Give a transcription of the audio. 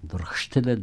door stille